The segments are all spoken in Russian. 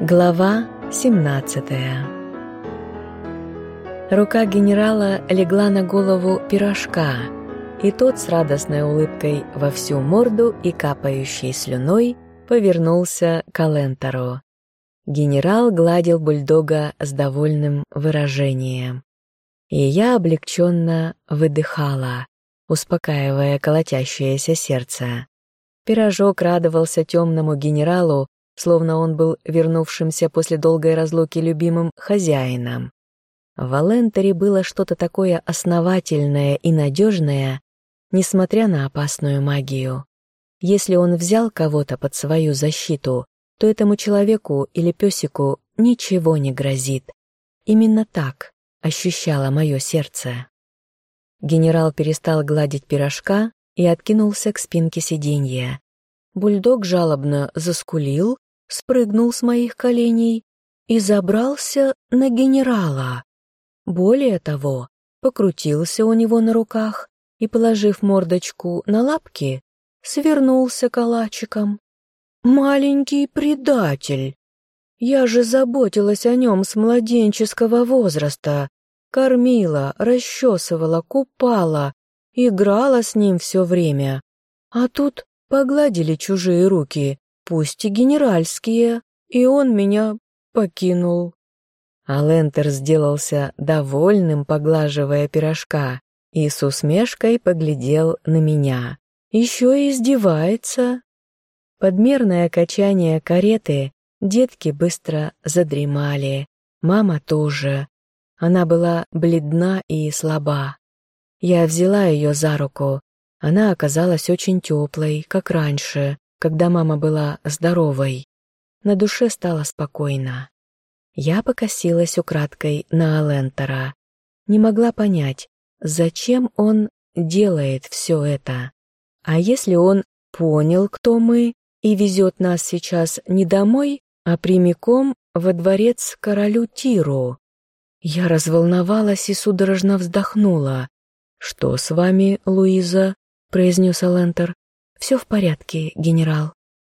Глава 17 Рука генерала легла на голову пирожка, и тот с радостной улыбкой во всю морду и капающей слюной повернулся к Алентору. Генерал гладил бульдога с довольным выражением. И я облегченно выдыхала, успокаивая колотящееся сердце. Пирожок радовался темному генералу, словно он был вернувшимся после долгой разлуки любимым хозяином. В Алентере было что-то такое основательное и надежное, несмотря на опасную магию. Если он взял кого-то под свою защиту, то этому человеку или песику ничего не грозит. Именно так ощущало мое сердце. Генерал перестал гладить пирожка и откинулся к спинке сиденья. Бульдог жалобно заскулил, спрыгнул с моих коленей и забрался на генерала. Более того, покрутился у него на руках и, положив мордочку на лапки, свернулся калачиком. «Маленький предатель! Я же заботилась о нем с младенческого возраста, кормила, расчесывала, купала, играла с ним все время. А тут погладили чужие руки, пусть и генеральские, и он меня покинул. Алентер сделался довольным, поглаживая пирожка, и с усмешкой поглядел на меня. Еще и издевается. Подмерное качание кареты детки быстро задремали, мама тоже. Она была бледна и слаба. Я взяла ее за руку. Она оказалась очень теплой, как раньше, когда мама была здоровой. На душе стало спокойно. Я покосилась украдкой на Алентера. Не могла понять, зачем он делает все это. А если он понял, кто мы, и везет нас сейчас не домой, а прямиком во дворец королю Тиру? Я разволновалась и судорожно вздохнула. «Что с вами, Луиза?» — произнес Алентер. «Все в порядке, генерал».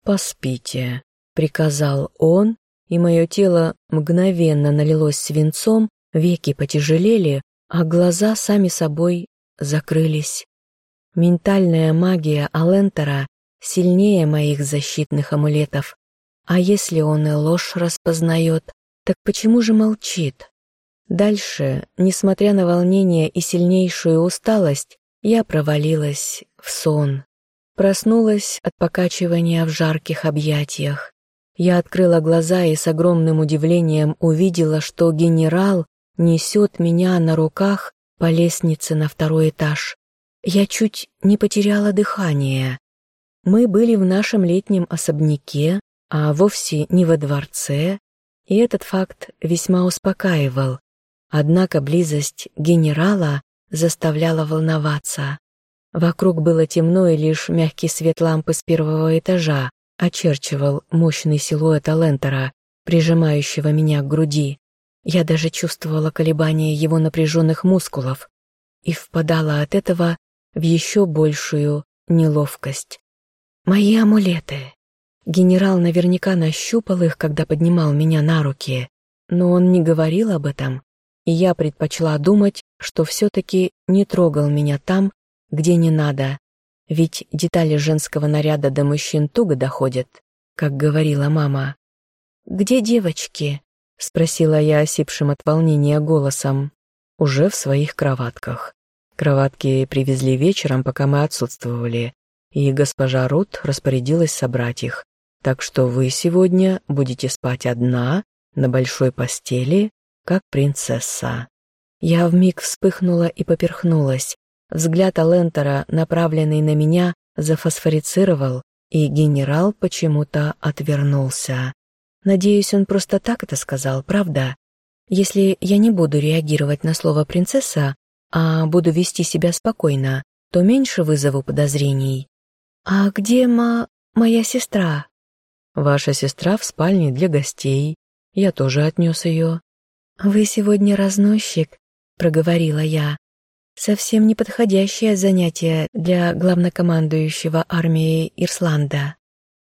«Поспите», — приказал он, и мое тело мгновенно налилось свинцом, веки потяжелели, а глаза сами собой закрылись. Ментальная магия Алентера сильнее моих защитных амулетов. А если он и ложь распознает, так почему же молчит? Дальше, несмотря на волнение и сильнейшую усталость, я провалилась в сон. Проснулась от покачивания в жарких объятиях. Я открыла глаза и с огромным удивлением увидела, что генерал несет меня на руках по лестнице на второй этаж. Я чуть не потеряла дыхание. Мы были в нашем летнем особняке, а вовсе не во дворце, и этот факт весьма успокаивал. Однако близость генерала заставляла волноваться. Вокруг было темно, и лишь мягкий свет лампы с первого этажа очерчивал мощный силуэт Алентера, прижимающего меня к груди. Я даже чувствовала колебания его напряженных мускулов и впадала от этого в еще большую неловкость. Мои амулеты. Генерал наверняка нащупал их, когда поднимал меня на руки, но он не говорил об этом и я предпочла думать, что все-таки не трогал меня там, где не надо, ведь детали женского наряда до мужчин туго доходят, как говорила мама. «Где девочки?» — спросила я осипшим от волнения голосом. «Уже в своих кроватках. Кроватки привезли вечером, пока мы отсутствовали, и госпожа Рут распорядилась собрать их, так что вы сегодня будете спать одна, на большой постели, как принцесса. Я вмиг вспыхнула и поперхнулась. Взгляд Алентера, направленный на меня, зафосфорицировал, и генерал почему-то отвернулся. Надеюсь, он просто так это сказал, правда? Если я не буду реагировать на слово «принцесса», а буду вести себя спокойно, то меньше вызову подозрений. «А где ма... моя сестра?» «Ваша сестра в спальне для гостей. Я тоже отнес ее. «Вы сегодня разносчик», — проговорила я. «Совсем неподходящее занятие для главнокомандующего армией Ирсланда».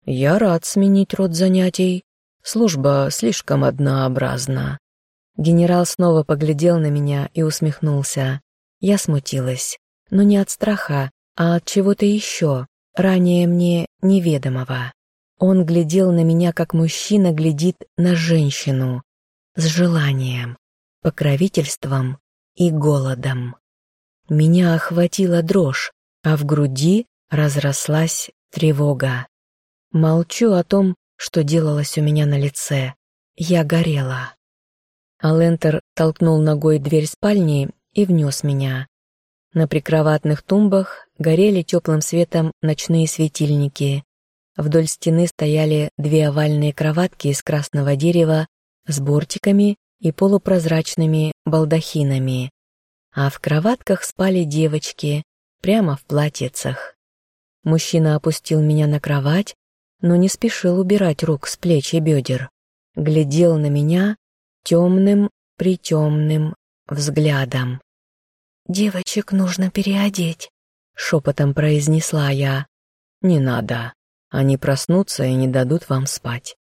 «Я рад сменить род занятий», — Служба слишком однообразна». Генерал снова поглядел на меня и усмехнулся. Я смутилась, но не от страха, а от чего-то еще, ранее мне неведомого. Он глядел на меня, как мужчина глядит на женщину, с желанием, покровительством и голодом. Меня охватила дрожь, а в груди разрослась тревога. Молчу о том, что делалось у меня на лице. Я горела. Алентер толкнул ногой дверь спальни и внес меня. На прикроватных тумбах горели теплым светом ночные светильники. Вдоль стены стояли две овальные кроватки из красного дерева с бортиками и полупрозрачными балдахинами. А в кроватках спали девочки, прямо в платьицах. Мужчина опустил меня на кровать, но не спешил убирать рук с плеч и бедер. Глядел на меня темным, притемным взглядом. «Девочек нужно переодеть», — шепотом произнесла я. «Не надо. Они проснутся и не дадут вам спать».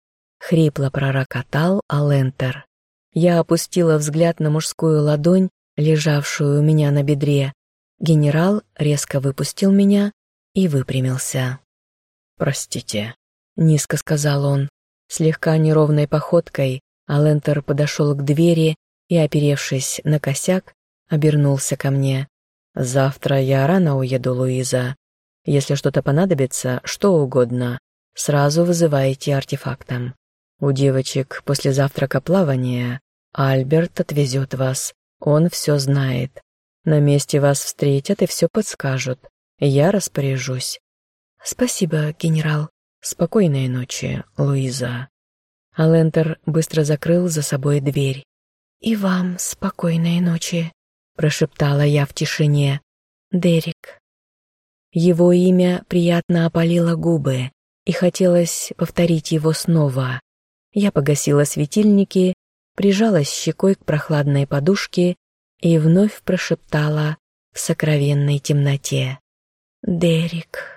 Хрипло пророкотал Алентер. Я опустила взгляд на мужскую ладонь, лежавшую у меня на бедре. Генерал резко выпустил меня и выпрямился. «Простите», — низко сказал он. Слегка неровной походкой Алентер подошел к двери и, оперевшись на косяк, обернулся ко мне. «Завтра я рано уеду, Луиза. Если что-то понадобится, что угодно, сразу вызывайте артефактом. У девочек после завтрака плавания Альберт отвезет вас. Он все знает. На месте вас встретят и все подскажут. Я распоряжусь. Спасибо, генерал. Спокойной ночи, Луиза. Алентер быстро закрыл за собой дверь. «И вам спокойной ночи», прошептала я в тишине. Дерек. Его имя приятно опалило губы, и хотелось повторить его снова. Я погасила светильники, прижалась щекой к прохладной подушке и вновь прошептала в сокровенной темноте. «Дерек».